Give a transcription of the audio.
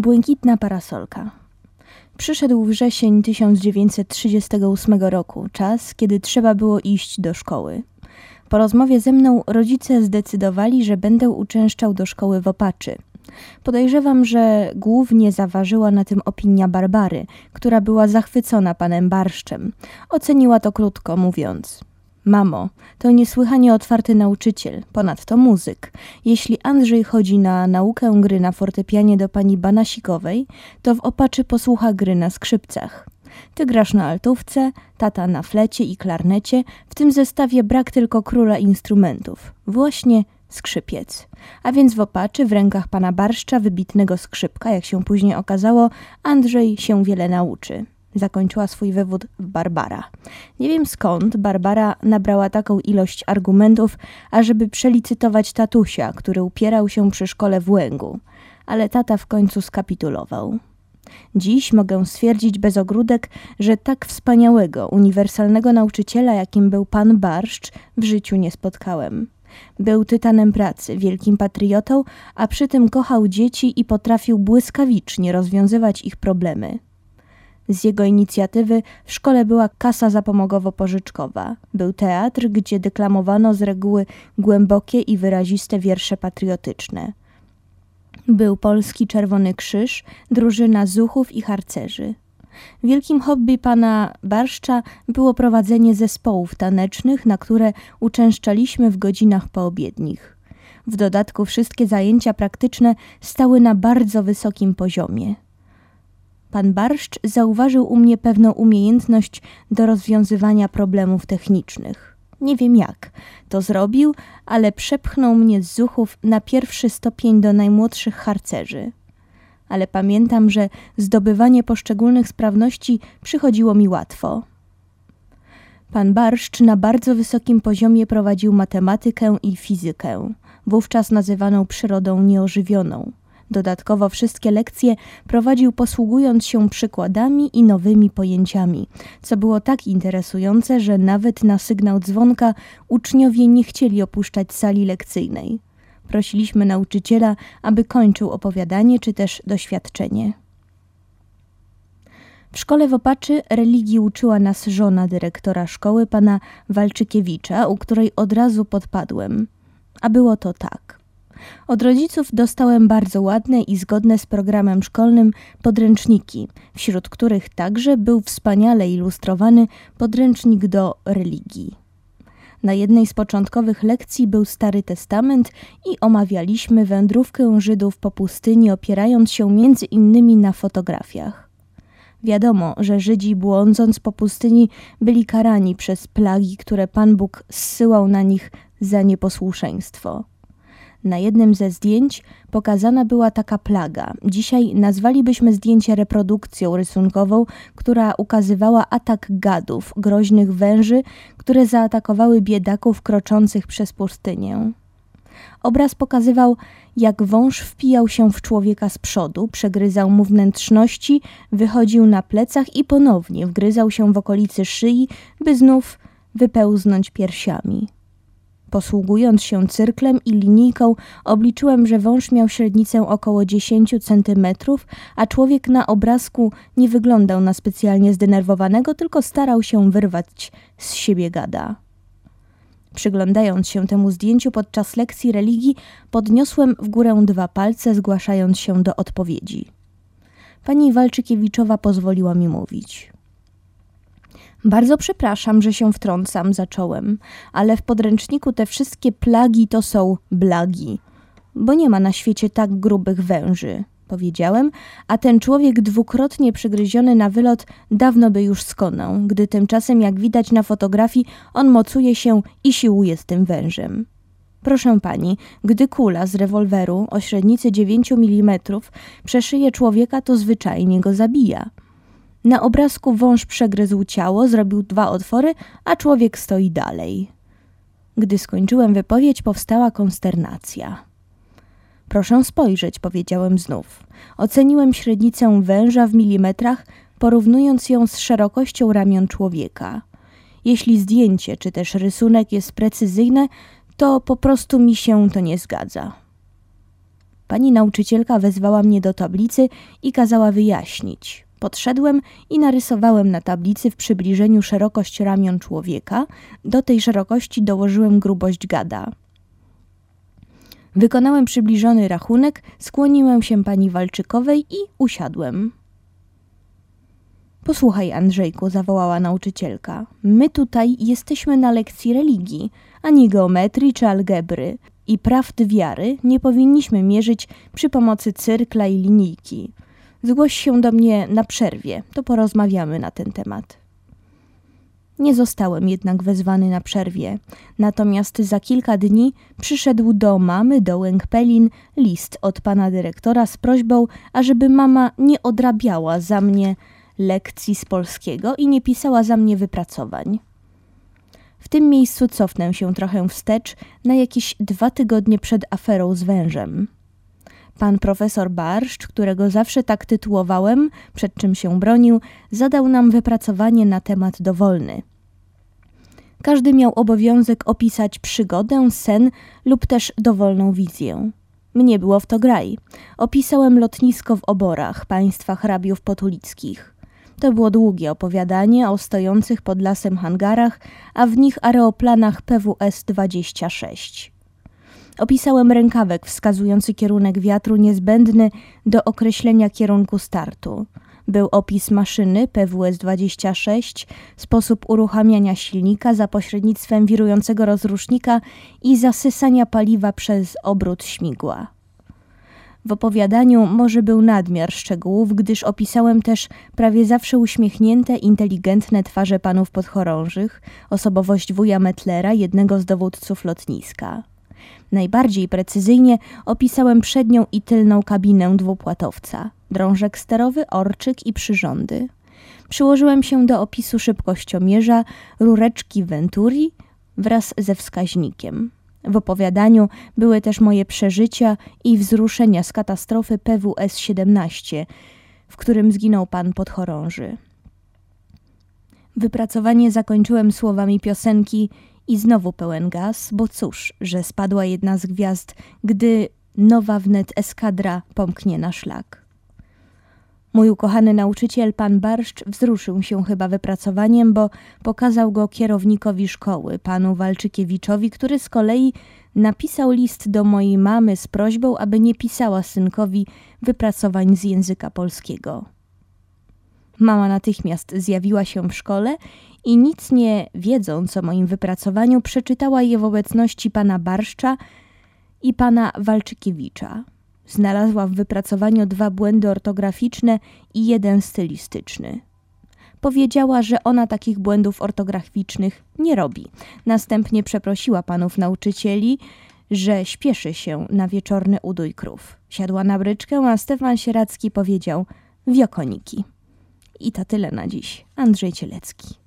Błękitna parasolka. Przyszedł wrzesień 1938 roku, czas, kiedy trzeba było iść do szkoły. Po rozmowie ze mną rodzice zdecydowali, że będę uczęszczał do szkoły w Opaczy. Podejrzewam, że głównie zaważyła na tym opinia Barbary, która była zachwycona panem Barszczem. Oceniła to krótko, mówiąc: Mamo, to niesłychanie otwarty nauczyciel, ponadto muzyk. Jeśli Andrzej chodzi na naukę gry na fortepianie do pani Banasikowej, to w Opaczy posłucha gry na skrzypcach. Ty grasz na altówce, tata na flecie i klarnecie, w tym zestawie brak tylko króla instrumentów. Właśnie skrzypiec. A więc w Opaczy, w rękach pana Barszcza, wybitnego skrzypka, jak się później okazało, Andrzej się wiele nauczy. Zakończyła swój wywód Barbara. Nie wiem skąd Barbara nabrała taką ilość argumentów, ażeby przelicytować tatusia, który upierał się przy szkole w Łęgu. Ale tata w końcu skapitulował. Dziś mogę stwierdzić bez ogródek, że tak wspaniałego, uniwersalnego nauczyciela, jakim był pan Barszcz, w życiu nie spotkałem. Był tytanem pracy, wielkim patriotą, a przy tym kochał dzieci i potrafił błyskawicznie rozwiązywać ich problemy. Z jego inicjatywy w szkole była kasa zapomogowo-pożyczkowa. Był teatr, gdzie deklamowano z reguły głębokie i wyraziste wiersze patriotyczne. Był polski Czerwony Krzyż, drużyna zuchów i harcerzy. Wielkim hobby pana Barszcza było prowadzenie zespołów tanecznych, na które uczęszczaliśmy w godzinach poobiednich. W dodatku wszystkie zajęcia praktyczne stały na bardzo wysokim poziomie. Pan Barszcz zauważył u mnie pewną umiejętność do rozwiązywania problemów technicznych. Nie wiem jak to zrobił, ale przepchnął mnie z zuchów na pierwszy stopień do najmłodszych harcerzy. Ale pamiętam, że zdobywanie poszczególnych sprawności przychodziło mi łatwo. Pan Barszcz na bardzo wysokim poziomie prowadził matematykę i fizykę, wówczas nazywaną przyrodą nieożywioną. Dodatkowo wszystkie lekcje prowadził posługując się przykładami i nowymi pojęciami, co było tak interesujące, że nawet na sygnał dzwonka uczniowie nie chcieli opuszczać sali lekcyjnej. Prosiliśmy nauczyciela, aby kończył opowiadanie czy też doświadczenie. W szkole w Opaczy religii uczyła nas żona dyrektora szkoły, pana Walczykiewicza, u której od razu podpadłem. A było to tak. Od rodziców dostałem bardzo ładne i zgodne z programem szkolnym podręczniki, wśród których także był wspaniale ilustrowany podręcznik do religii. Na jednej z początkowych lekcji był Stary Testament i omawialiśmy wędrówkę Żydów po pustyni, opierając się między innymi na fotografiach. Wiadomo, że Żydzi błądząc po pustyni byli karani przez plagi, które Pan Bóg zsyłał na nich za nieposłuszeństwo. Na jednym ze zdjęć pokazana była taka plaga. Dzisiaj nazwalibyśmy zdjęcie reprodukcją rysunkową, która ukazywała atak gadów, groźnych węży, które zaatakowały biedaków kroczących przez pustynię. Obraz pokazywał, jak wąż wpijał się w człowieka z przodu, przegryzał mu wnętrzności, wychodził na plecach i ponownie wgryzał się w okolicy szyi, by znów wypełznąć piersiami. Posługując się cyrklem i linijką, obliczyłem, że wąż miał średnicę około 10 centymetrów, a człowiek na obrazku nie wyglądał na specjalnie zdenerwowanego, tylko starał się wyrwać z siebie gada. Przyglądając się temu zdjęciu podczas lekcji religii, podniosłem w górę dwa palce, zgłaszając się do odpowiedzi. Pani Walczykiewiczowa pozwoliła mi mówić. Bardzo przepraszam, że się wtrącam, zacząłem, ale w podręczniku te wszystkie plagi to są blagi, bo nie ma na świecie tak grubych węży, powiedziałem, a ten człowiek dwukrotnie przygryziony na wylot dawno by już skonał, gdy tymczasem, jak widać na fotografii, on mocuje się i siłuje z tym wężem. Proszę pani, gdy kula z rewolweru o średnicy 9 mm przeszyje człowieka, to zwyczajnie go zabija. Na obrazku wąż przegryzł ciało, zrobił dwa otwory, a człowiek stoi dalej. Gdy skończyłem wypowiedź, powstała konsternacja. Proszę spojrzeć, powiedziałem znów. Oceniłem średnicę węża w milimetrach, porównując ją z szerokością ramion człowieka. Jeśli zdjęcie czy też rysunek jest precyzyjne, to po prostu mi się to nie zgadza. Pani nauczycielka wezwała mnie do tablicy i kazała wyjaśnić. Podszedłem i narysowałem na tablicy w przybliżeniu szerokość ramion człowieka. Do tej szerokości dołożyłem grubość gada. Wykonałem przybliżony rachunek, skłoniłem się pani Walczykowej i usiadłem. Posłuchaj, Andrzejku, zawołała nauczycielka. My tutaj jesteśmy na lekcji religii, a nie geometrii czy algebry. I prawd wiary nie powinniśmy mierzyć przy pomocy cyrkla i linijki. Zgłoś się do mnie na przerwie, to porozmawiamy na ten temat. Nie zostałem jednak wezwany na przerwie, natomiast za kilka dni przyszedł do mamy do Łękpelin list od pana dyrektora z prośbą, ażeby mama nie odrabiała za mnie lekcji z polskiego i nie pisała za mnie wypracowań. W tym miejscu cofnę się trochę wstecz na jakieś dwa tygodnie przed aferą z wężem. Pan profesor Barszcz, którego zawsze tak tytułowałem, przed czym się bronił, zadał nam wypracowanie na temat dowolny. Każdy miał obowiązek opisać przygodę, sen lub też dowolną wizję. Mnie było w to graj. Opisałem lotnisko w oborach państwa hrabiów potulickich. To było długie opowiadanie o stojących pod lasem hangarach, a w nich aeroplanach PWS-26. Opisałem rękawek wskazujący kierunek wiatru niezbędny do określenia kierunku startu. Był opis maszyny PWS-26, sposób uruchamiania silnika za pośrednictwem wirującego rozrusznika i zasysania paliwa przez obrót śmigła. W opowiadaniu może był nadmiar szczegółów, gdyż opisałem też prawie zawsze uśmiechnięte, inteligentne twarze panów podchorążych, osobowość wuja Metlera, jednego z dowódców lotniska. Najbardziej precyzyjnie opisałem przednią i tylną kabinę dwupłatowca, drążek sterowy, orczyk i przyrządy. Przyłożyłem się do opisu szybkościomierza, rureczki Venturi wraz ze wskaźnikiem. W opowiadaniu były też moje przeżycia i wzruszenia z katastrofy PWS-17, w którym zginął pan podchorąży. Wypracowanie zakończyłem słowami piosenki i znowu pełen gaz, bo cóż, że spadła jedna z gwiazd, gdy nowa wnet eskadra pomknie na szlak. Mój ukochany nauczyciel, pan Barszcz, wzruszył się chyba wypracowaniem, bo pokazał go kierownikowi szkoły, panu Walczykiewiczowi, który z kolei napisał list do mojej mamy z prośbą, aby nie pisała synkowi wypracowań z języka polskiego. Mama natychmiast zjawiła się w szkole i nic nie wiedząc o moim wypracowaniu, przeczytała je w obecności pana Barszcza i pana Walczykiewicza. Znalazła w wypracowaniu dwa błędy ortograficzne i jeden stylistyczny. Powiedziała, że ona takich błędów ortograficznych nie robi. Następnie przeprosiła panów nauczycieli, że śpieszy się na wieczorny udój krów. Siadła na bryczkę, a Stefan Sieracki powiedział wiokoniki. I to tyle na dziś. Andrzej Cielecki.